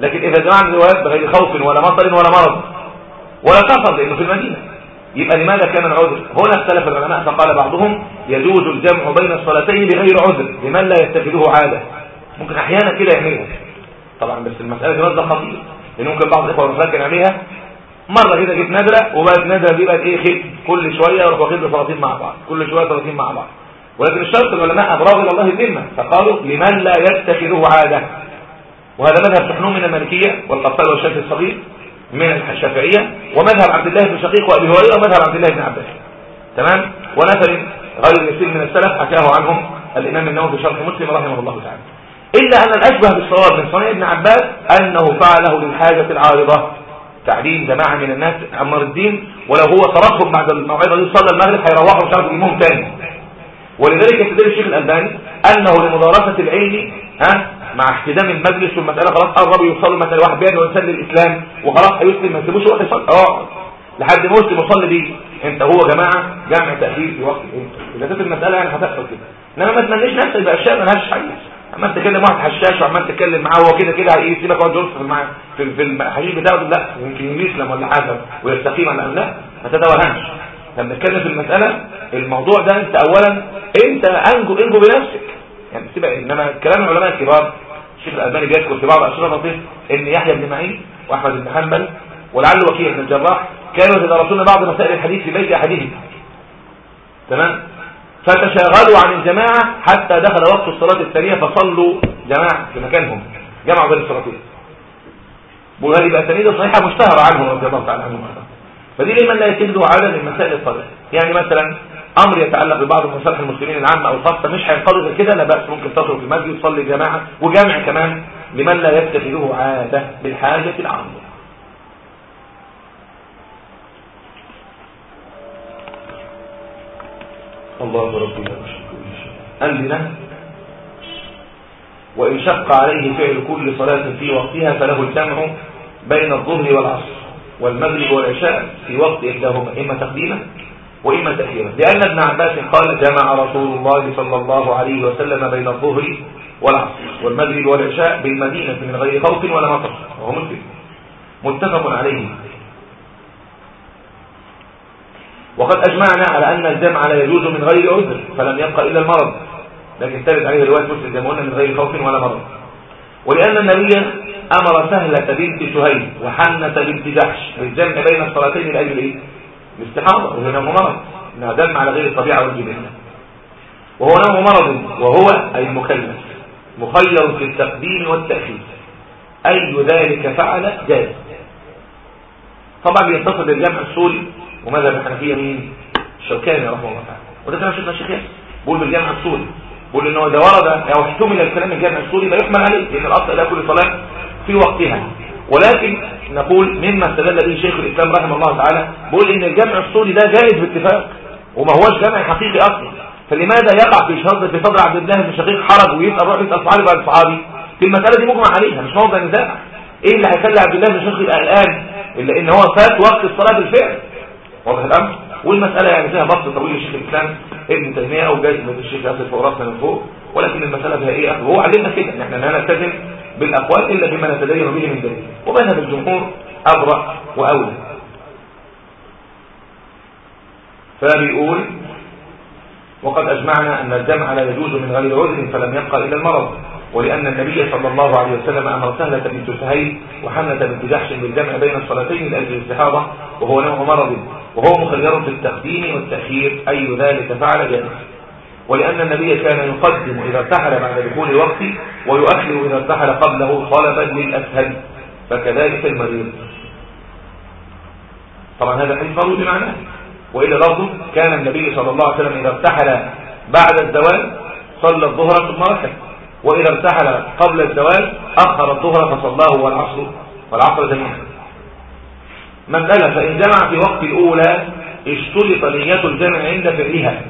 A: لكن إذا جمعنا الروايات بغير خوف ولا مطر ولا مرض ولا سفر لأنه في المدينة. يبقى لماذا كان العذر؟ هنا اختلف العلماء فقال بعضهم يجوز الجمع بين الصلاتين بغير عذر لمن لا يتخذه عادة. ممكن أحيانا كده يعملها طبعا بس المسألة دي مصدر خطير لأن ممكن بعض الإخوة والرسالة كان يعملها مرة كده جت نادرة وبقت نادرة دي بقت إيه خير. كل شوية يروح واخد صلاتين مع بعض كل شوية صلاتين مع بعض. ولكن الشرط العلماء ابراغ إلى الله الذمة فقالوا لمن لا يتخذه عادة. وهذا مذهب سحنون من المالكية والقطال والشافعي الصغير. من الشافعية ومذهب عبد الله بن شقيق وأبي هريرة ومذهب عبد الله بن عباس. تمام؟ ونثر غير يسير من السلف حكاه عنهم الإمام النووي في شرح مسلم رحمه الله تعالى. إلا أن الأشبه بالصواب من صنيع ابن عباس أنه فعله للحاجة العارضة. تعليم جماعة من الناس عمر الدين ولو هو ترقب بعد الموعظة دي صلى المغرب هيروحوا مش عارف تاني. ولذلك يستدل الشيخ الألباني أنه لمدارسة العلم ها مع احتدام المجلس والمسألة خلاص قربوا يوصلوا مثلا واحد بيان وإنسان للإسلام وخلاص هيسلم ما يسيبوش وقت يصلي. آه. لحد ما يسلم يصلي بيه. انت هو جماعة جمع تأخير في وقت إذا كانت المسألة يعني هتحصل كده. إنما ما تمنيش نفسك يبقى اشياء مالهاش حل. عمال تكلم واحد حشاش وعمال تتكلم معاه هو كده كده إيه يسيبك وقت يرصف معاه في في الحشيش بتاعه لا يمكن يسلم ولا حاجة ويستقيم ولا لا ما تتوهمش. لما نتكلم في المسألة الموضوع ده أنت اولا أنت انجو أنجو بنفسك. يعني سيبك إنما كلام العلماء الكبار الشيخ الألباني بيذكر في بعض أشرطته إن يحيى بن معين وأحمد بن حنبل ولعل وكيع بن الجراح كانوا يتدرسون بعض مسائل الحديث في بيت أحدهم. تمام؟ فتشاغلوا عن الجماعة حتى دخل وقت الصلاة الثانية فصلوا جماعة في مكانهم. جمعوا بين الصلاتين. وهذه بقى سنيدة صحيحة مشتهرة عنهم رضي الله تعالى عنهم. فدي لمن لا يتجدوا عدد من مسائل الصلاة. يعني مثلا أمر يتعلق ببعض مصالح المسلمين العامة أو الخاصة مش هينقضي غير كده لا بأس ممكن تترك المسجد وتصلي جماعة وجامع كمان لمن لا يتخذه عادة بالحاجة العامة. الله ربي لا أنبنا وإن شق عليه فعل كل صلاة في وقتها فله الجمع بين الظهر والعصر والمغرب والعشاء في وقت إحداهما إما تقديما وإما تأخيرا؟ لأن ابن عباس قال جمع رسول الله صلى الله عليه وسلم بين الظهر والعصر والمغرب والعشاء بالمدينة من غير خوف ولا مطر وهو مسلم. متفق عليه. وقد أجمعنا على أن الجمع لا يجوز من غير عذر فلم يبقى إلا المرض. لكن ترد عليه رواية مسلم زي من غير خوف ولا مرض. ولأن النبي أمر سهلة بنت سهيل وحنة بنت جحش بالجمع بين الصلاتين لأجل؟ الاستحاضة وهو نوم مرض. إنها دم على غير الطبيعة والجبنة وهو نوم مرض وهو أي مكلف مخير في التقديم والتأخير أي ذلك فعل جاز طبعا بيتصل بالجمع السوري وماذا بالحنفية مين؟ الشوكاني رحمه الله تعالى. وده كلام شيخنا الشيخ. بيقول بالجمع السوري. بيقول انه إذا ورد أو احتمل الكلام الجمع السوري لا يحمل عليه لأن الأصل إلى كل صلاة في وقتها. ولكن نقول مما استدل به شيخ الإسلام رحمه الله تعالى بيقول إن الجمع السوري ده جائز باتفاق وما هوش جمع حقيقي أصلا. فلماذا يقع في شرط في صدر عبد الله بن شقيق حرج ويسأل روح يسال صحابي بعد صحابي في المسألة دي مجمع عليها مش موضع نزاع. إيه اللي هيخلي عبد الله بن شقيق الان إلا إن هو فات وقت الصلاة بالفعل. واضح الأمر؟ والمسألة يعني فيها بسط طويل الشيخ الإسلام ابن تيمية أو جايز من الشيخ ياسر فوق رأسنا من فوق ولكن المسألة فيها إيه؟ وهو علمنا كده إن إحنا لا نلتزم بالأقوال إلا بما نتدين به من دليل ومذهب الجمهور أبرأ وأولى. فبيقول وقد أجمعنا أن الجمع لا يجوز من غير عذر فلم يبقى إلى المرض. ولأن النبي صلى الله عليه وسلم أمر سهلة بنت سهيل وحنة بنت جحش بالجمع بين الصلاتين لأجل الاستحاضة وهو نوع مرض وهو مخير في التقديم والتأخير. أي ذلك فعل جائز. ولأن النبي كان يقدم إذا ارتحل بعد دخول الوقت ويؤخر إذا ارتحل قبله طلبا للأسهل فكذلك المريض طبعا هذا حديث مروي بمعناه. وإلى لفظه كان النبي صلى الله عليه وسلم إذا ارتحل بعد الزوال صلى الظهر ثم ركب. وإذا ارتحل قبل الزوال أخر الظهر فصلاه والعصر والعصر جميعا. مسألة فإن جمع في وقت الأولى اشترط نية الجمع عند فعلها.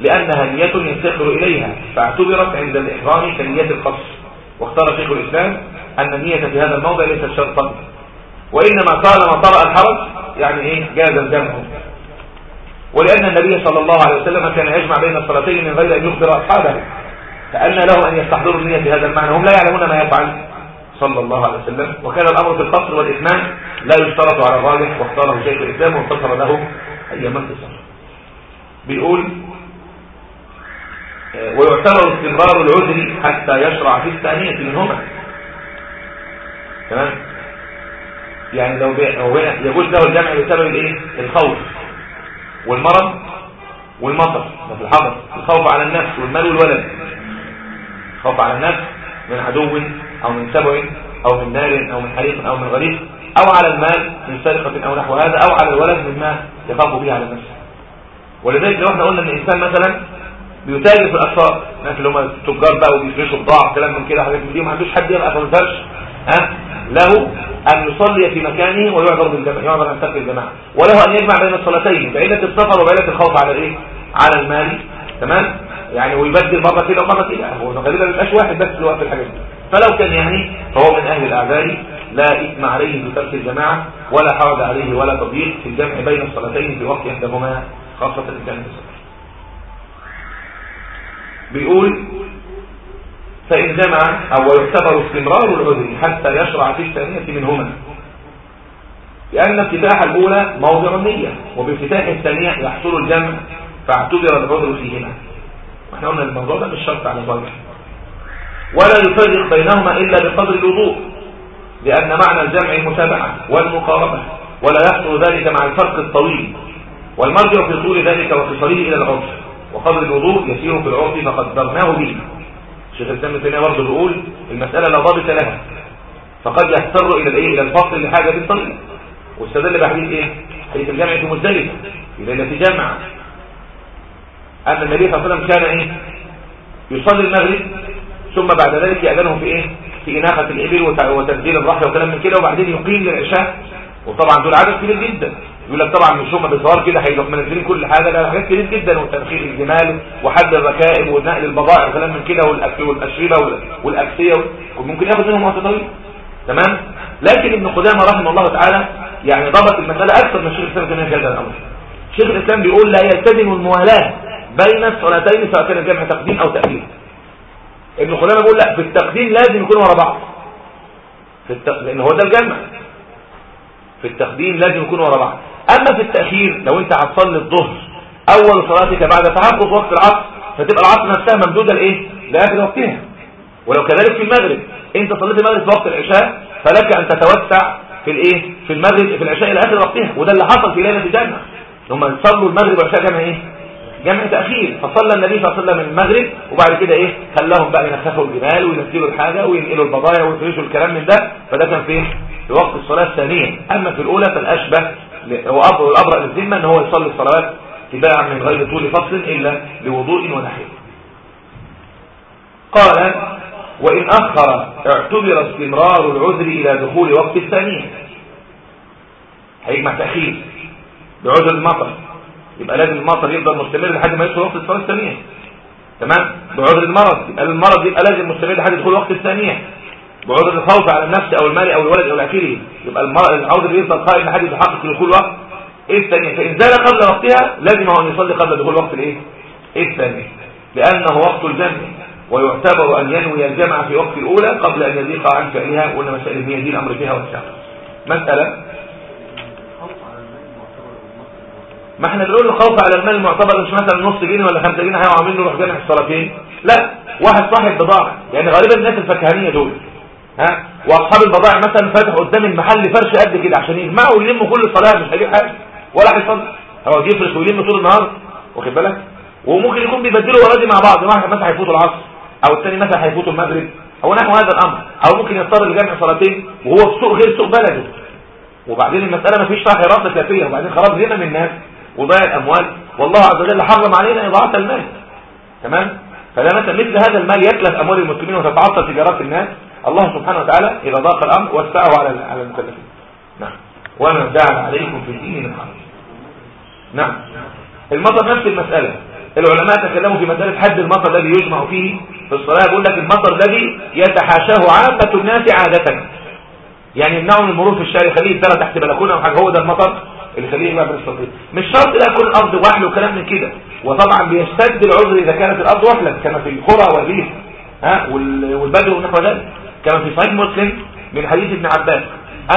A: لأنها نية يفتقر إليها فاعتبرت عند الإحرام كنية القصر واختار شيخ الإسلام أن النية في هذا الموضع ليست شرطا وإنما طالما طرأ الحرج يعني إيه؟ جاز الجمع ولأن النبي صلى الله عليه وسلم كان يجمع بين الصلاتين من غير أن يخبر أصحابه. فأن له أن يستحضروا النية في هذا المعنى. هم لا يعلمون ما يفعل. صلى الله عليه وسلم. وكان الأمر في القصر والإتمام لا يشترط على الراجح واختاره شيخ الإسلام وانتصر له أيام انتصر بيقول ويعتبر استمرار العذر حتى يشرع في الثانية منهما تمام؟ يعني لو يجوز له الجمع بسبب الايه؟ الخوف والمرض والمطر في الحضر الخوف على النفس والمال والولد. خوف على النفس من عدو أو من سبع أو من نار أو من حريق أو من غريق أو على المال من سرقة أو نحو هذا أو على الولد مما يخاف به على النفس. ولذلك لو إحنا قلنا إن الإنسان مثلا بيتاجر في الاسواق الناس اللي هم التجار بقى وبيفرشوا بضاعة كلام من كده حاجات من دي ما عندوش حد يبقى الفرش. ها؟ له أن يصلي في مكانه ويعذر بالجماعة يعذر ان تقي الجماعة. وله أن يجمع بين الصلاتين بعلة السفر وبعلة الخوف على الإيه؟ على المال. تمام؟ يعني ويبدل مرة كده ومرة كده. هو غالبا مبقاش واحد بس اللي في الحاجات دي. فلو كان يعني فهو من أهل الأعذار لا إثم عليه بترك الجماعة ولا حرج عليه ولا تضييق في الجمع بين الصلاتين في وقت عندهما خاصة إن كان بيقول فإن جمع أو يعتبر استمرار العذر حتى يشرع في الثانية منهما. لأن افتتاح الأولى موضع النية وبافتتاح الثانية يحصل الجمع فاعتبر العذر فيهما. وإحنا قلنا الموضوع ده مش شرط على الظاهر. ولا يفرق بينهما إلا بقدر الوضوء لأن معنى الجمع المتابعة والمقاربة ولا يحصل ذلك مع الفرق الطويل. والمرجع في طول ذلك وقصره إلى العرف وقدر الوضوء يسير في العرف فقدرناه به. الشيخ الإسلام ابن برضه بيقول المسألة لا ضابط لها. فقد يحتر إلى الايه إلى الفصل لحاجة بالطريق واستدل بحديث إيه؟ حديث الجمع في مزدلفة. في ليلة جمع أن النبي صلى الله عليه وسلم كان إيه؟ يصلي المغرب ثم بعد ذلك يأذنه في إيه؟ في إناقة الإبل وتنزيل الرحل وكلام من كده وبعدين يقيم للعشاء. وطبعا دول عدد كبير جدا. يقول لك طبعا مش هم بصور كده هيروح منزلين كل حاجة. لا حاجات كتير جدا وتنخيل الجمال وحد الركائب ونقل البضائع وكلام من كده والاكل والأشربة والأكسية ممكن ياخد منهم وقت طويل. تمام؟ لكن ابن قدامه رحمه الله تعالى يعني ضبط المسألة أكثر من الشيخ الإسلام في هذا الأمر. الشيخ الإسلام بيقول لا يلتزم الموالاة بين الصلاتين سواء كان الجمع تقديم أو تأخير. ابن قدامه بيقول لا في التقديم لازم يكون ورا بعض. في التق... لأن هو ده الجمع. في التقديم لازم يكون ورا بعض. أما في التأخير لو أنت هتصلي الظهر أول صلاتك بعد تحقق وقت العصر. فتبقى العصر نفسها ممدودة لإيه؟ لآخر وقتها. ولو كذلك في المغرب أنت صليت المغرب في وقت العشاء فلك أن تتوسع في الإيه؟ في المغرب في العشاء إلى آخر وقتها. وده اللي حصل في ليلة الجنه هم صلوا المغرب والعشاء جمع إيه؟ جمع تأخير. فصلى النبي صلى الله عليه وسلم المغرب وبعد كده إيه؟ خلاهم بقى ينخفوا الجمال وينزلوا الحاجة وينقلوا البضايع ويفرشوا الكلام من ده. فده كان فين في وقت الصلاة الثانية. أما في الأولى فالأشبه والابرأ للذمة إن هو يصلي الصلوات تباعا من غير طول فصل إلا بوضوء ونحوه قال وإن أخر اعتبر استمرار العذر إلى دخول وقت الثانية. هيجمع تأخير. بعذر المطر. يبقى لازم المطر يفضل مستمر لحد ما يدخل وقت الصلاة الثانية. تمام؟ بعذر المرض. يبقى المرض يبقى لازم مستمر لحد دخول وقت الثانية. بعذر الخوف على النفس أو المال أو الولد أو اخره يبقى العذر يفضل قائم لحد يتحقق دخول وقت إيه الثانية؟ فإن زال قبل وقتها لازم هو أن يصلي قبل دخول وقت الإيه؟ إيه الثانية؟ لأنه وقت الجمع ويعتبر أن ينوي الجمع في وقت الأولى قبل أن يضيق عن فعلها وان مسائل هي دي الأمر فيها والشعر مسألة؟ ما إحنا بنقول الخوف على المال المعتبر مش مثلا نص جنيه ولا 5 جنيه هيقع منه يروح جامع الصلاتين لا واحد صاحب بضاعة. يعني غالبا الناس الفكهانية دول. ها؟ وأصحاب البضائع مثلا فاتح قدام المحل فرش قد كده عشان يجمعوا ويلموا كل صلاه مش هيجيب حاجة. ولا هيصلي هو يفرش ويلم طول النهار واخد بالك؟ وممكن يكون بيبدلوا ورادي مع بعض واحد مثلا هيفوتوا العصر أو الثاني مثلا هيفوتوا المغرب. أو نحو هذا الأمر. أو ممكن يضطر لجمع صلاتين وهو في سوق غير سوق بلده. وبعدين المسألة ما فيش حراسه كافيه وبعدين خراب هنا من الناس وضيع الأموال. والله عز وجل حرم علينا إضاعة المال. تمام؟ فلا مثلا مثل هذا المال يتلف أموال المسلمين وتتعطل تجارات الناس الله سبحانه وتعالى اذا ضاق الأمر وسعه على على المكلفين. نعم. وما جعل عليكم في الدين من حرج نعم. المطر نفس المسألة. العلماء تكلموا في مسألة حد المطر الذي يجمع فيه في الصلاة يقول لك المطر الذي يتحاشاه عامة الناس عادة. يعني يمنعوا من المرور في الشارع يخليه يتسرى تحت بلكونة أو حاجة هو ده المطر اللي يخليه يبقى بالسترين مش شرط لا يكون الأرض وحل وكلام من كده. وطبعا بيشتد العذر إذا كانت الأرض وحلا كما في القرى والريف ها والبدو ونحو ذلك. كما في صحيح مسلم من حديث ابن عباس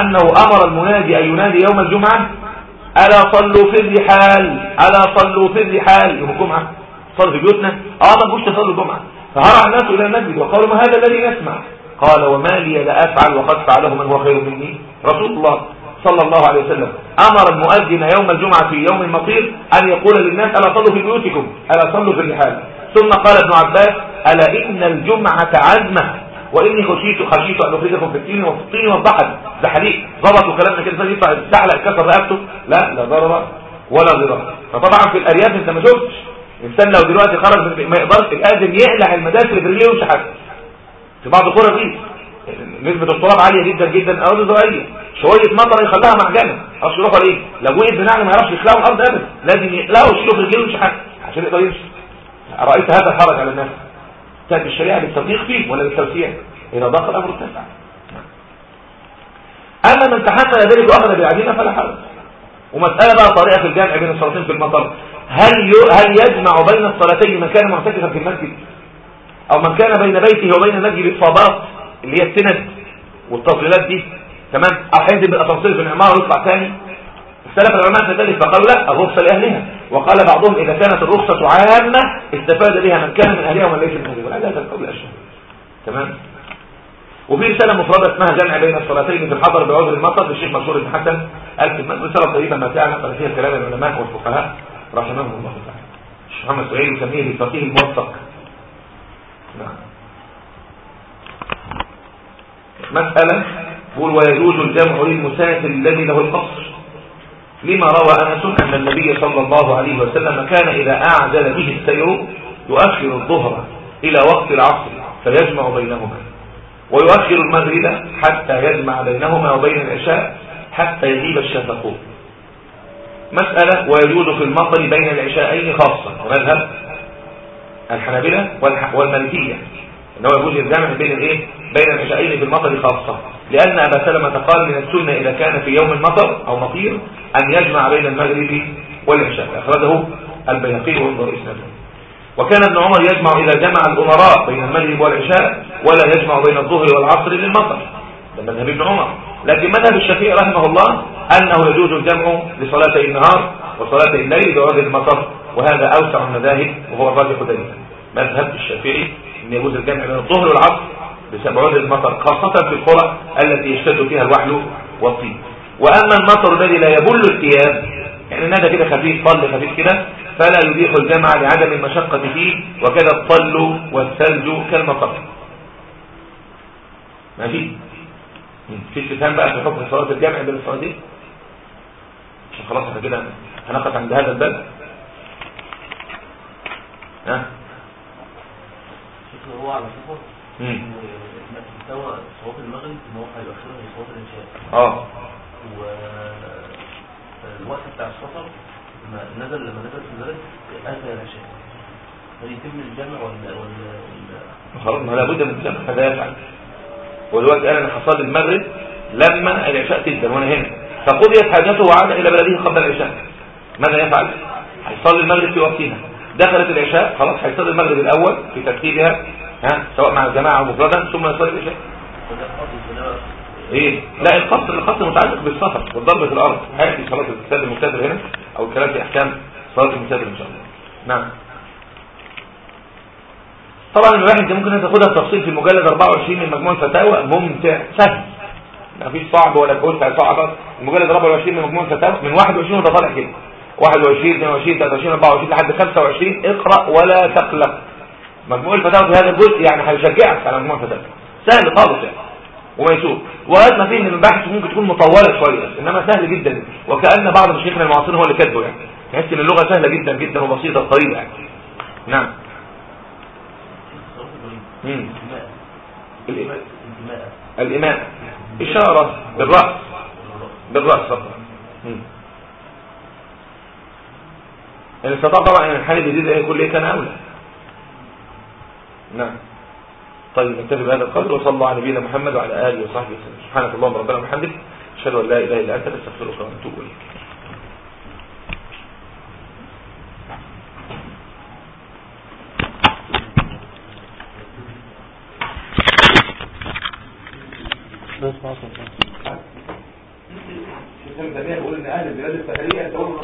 A: أنه أمر المنادي أن ينادي يوم الجمعة ألا صلوا في الرحال ألا صلوا في الرحال يوم الجمعة صلوا في بيوتنا آه ما تصلوا الجمعة؟ فهرع الناس إلى المسجد وقالوا ما هذا الذي نسمع؟ قال وما لي لا أفعل وقد فعله من هو خير مني رسول الله صلى الله عليه وسلم. أمر المؤذن يوم الجمعة في يوم المطير أن يقول للناس ألا صلوا في بيوتكم ألا صلوا في الرحال. ثم قال ابن عباس ألا إن الجمعة عزمة؟ وإني خشيت خشيت أن أخرجكم في التين وفي الطين والضحل ده حديث. ضبطوا كلامنا كده يطلع الزحلق كسر رقبته. لا لا ضرر ولا ضرار فطبعا في الأرياف أنت ما شفتش. الإنسان لو دلوقتي خرج ما يقدرش الآدم يقلع المدافع برجليه ويمشي حاجة. في بعض قرى الريف نسبة التراب عالية جدا جدا. الأرض زراعية شوية مطر يخليها معجنة. أصل يروحوا ليه لو وقف بنعل ما يعرفش يخلقوا الأرض أبدا. لازم يقلقوا يشيلوا في الجيل ومش حاجة. عشان يقدر يمشي. رأيت هذا الحرج على الناس. تأتي الشريعة للتضييق فيه ولا للتوسيع إذا ضاق الأمر اتسع. أما من تحمل ذلك وأخذ بالعديمة فلا حرج. ومسألة بقى طريقة في الجامع بين الصلاتين في المطر. هل هل يجمع بين الصلاتين من كان معتكفا في المسجد؟ أو من كان بين بيته وبين المسجد إصابات اللي هي السند والتظليلات دي؟ تمام؟ أو حينزل بالأسانسير في العمارة ويطلع ثاني اختلف العلماء في ذلك فقالوا لا الرخصة لأهلها. وقال بعضهم إذا كانت الرخصة عامة استفاد بها من كان من أهلها ومن ليس من أهلها ولا هذا القول أشهر. تمام؟ وفي رسالة مفردة اسمها جمع بين الصلاتين في الحضر بعذر المطر للشيخ منصور بن حسن ألف رسالة طيبة ماتعة قال فيها كلام العلماء والفقهاء رحمهم الله تعالى. الشيخ محمد سعيد يسميه الفقيه الموفق نعم. مسألة يقول ويجوز الجمع للمسافر الذي له القصر. لما روى أنس أن النبي صلى الله عليه وسلم كان إذا أعجل به السير يؤخر الظهر إلى وقت العصر فيجمع بينهما. ويؤخر المغرب حتى يجمع بينهما وبين العشاء حتى يغيب الشفق مسألة ويجوز في المطر بين العشاءين خاصة مذهب الحنابلة والمالكية. إنه يجوز الجمع بين الايه بين العشاءين في المطر خاصة. لأن أبا سلمة قال من السنة إذا كان في يوم المطر أو مطير أن يجمع بين المغرب والعشاء. أخرجه البيهقي وانظر إسناده. وكان ابن عمر يجمع إذا جمع الأمراء بين المغرب والعشاء ولا يجمع بين الظهر والعصر للمطر. ده مذهب ابن عمر. لكن مذهب الشافعي رحمه الله أنه يجوز الجمع لصلاتي النهار وصلاتي الليل بوجه المطر وهذا أوسع المذاهب وهو الراجح دليلا مذهب الشافعي أن يجوز الجمع بين الظهر والعصر بسبب المطر خاصة في القرى التي يشتد فيها الوحل والطين. وأما المطر الذي لا يبل الثياب يعني نادى كده خفيف طل خفيف كده فلا يبيح الجمع لعدم المشقة فيه وكذا الطل والثلج كالمطر. ماشي؟ في استفهام بقى في حكم صلاة الجمع بين الصلاتين؟ خلاص إحنا كده هنقف عند هذا الباب. ها؟
C: هو على صفر مستوى صوت المغرب ان هو هيؤخرها لصوت الانشاء
A: آه.
C: والوقت بتاع السفر نزل لما نزل في البلد اتى العشاء هل يتم الجمع ولا ولا
A: خلاص ما لابد من الجمع هذا يفعل. ودلوقتي أنا حصل المغرب لما العشاء تبدأ وأنا هنا. فقضيت حاجته وعاد إلى بلده قبل العشاء. ماذا يفعل؟ هيصلي المغرب في وقتها. دخلت العشاء خلاص هيصلي المغرب الأول في ترتيبها. ها؟ سواء مع الجماعة أو مفردا ثم يصلي العشاء إيه؟ لا القصر القصر متعلق بالسفر والضرب في الأرض. هاتي صلاة المسافر المسافر هنا؟ أو الكلام في أحكام صلاة المسافر إن شاء الله. نعم. طبعا الواحد ده ممكن تاخدها التفصيل في المجلد 24 من مجموع الفتاوى ممتع سهل. ما فيش صعب ولا كوسع صعبة. المجلد 24 من مجموع الفتاوى من 21 وده طالع كده 21 22 23 24 لحد 25 اقرأ ولا تقلق. مجموع الفتاوى في هذا الجزء يعني هيشجعك على مجموع الفتاوى سهل خالص يعني. وميسور وهذا ما فيه إن البحث ممكن تكون مطوله شوية إنما سهل جدا. وكأن بعض مشايخنا المعاصرين هو اللي كاتبه يعني. تحس إن اللغة سهلة جدا جدا وبسيطة وطريقه يعني. نعم. الإماء إشارة بالرأس. بالرأس فقط. مم. يعني استطاع طبعا إن الحالة الجديدة هي كلية كان أولى. نعم. طيب نكتفي بهذا القدر وصلى الله على نبينا محمد وعلى آله وصحبه وسلم. سبحانك اللهم ربنا وبحمدك أشهد أن لا
D: بس بعض
A: شوف أنت ان أهل البلاد الساحليه يتولوا